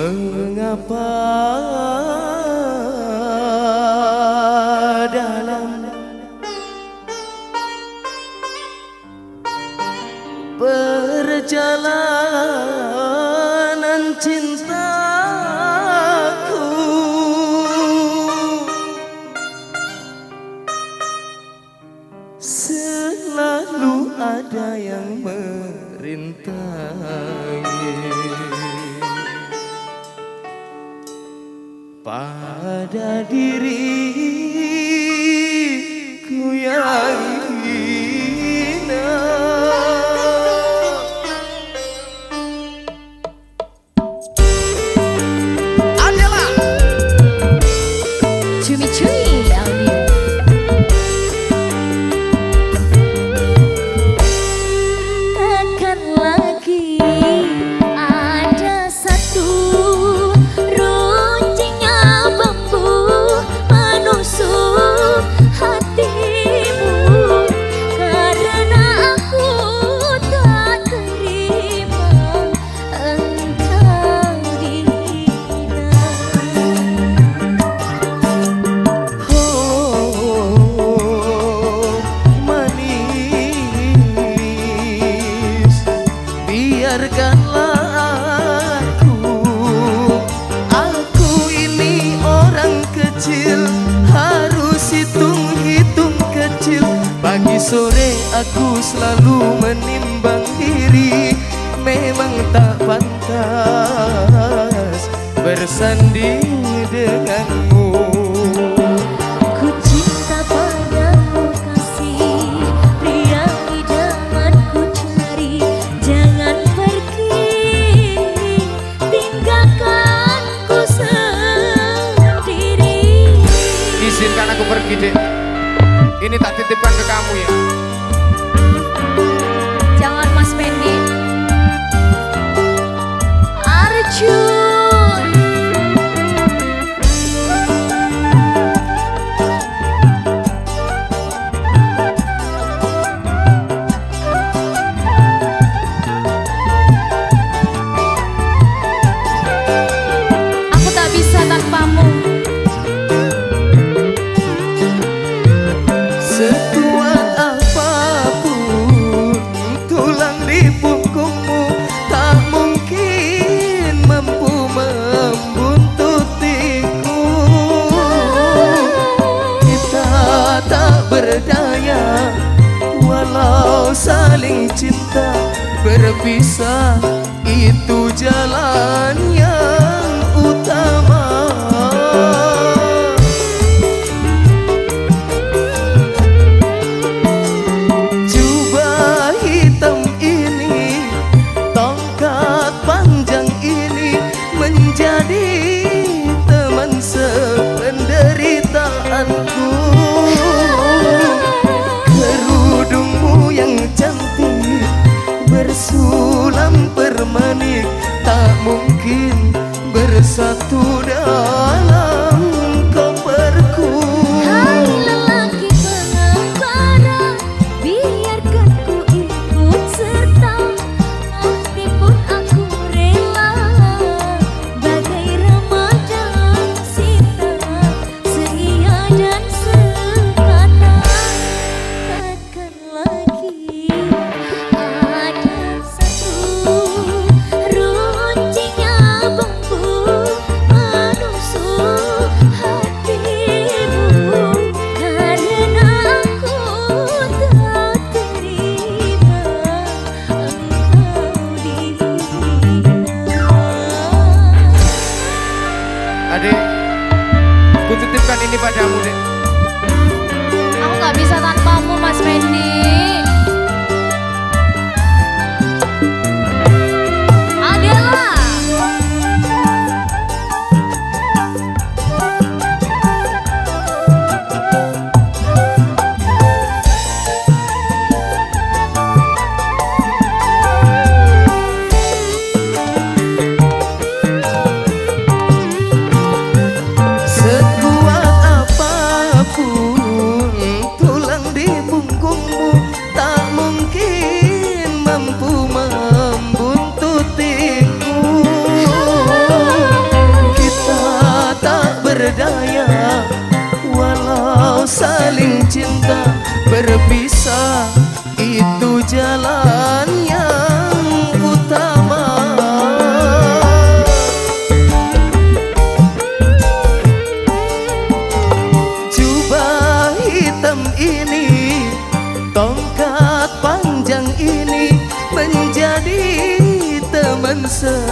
Mengapa dalam perjalanan cintaku? Selalu ada yang merintangi. pada diri. yang tak pantas bersanding denganmu. berpisah. bersatu dalam Walau saling cinta berpisah Itu jalan yang utama. Jubah hitam ini Tongkat panjang ini Menjadi teman saya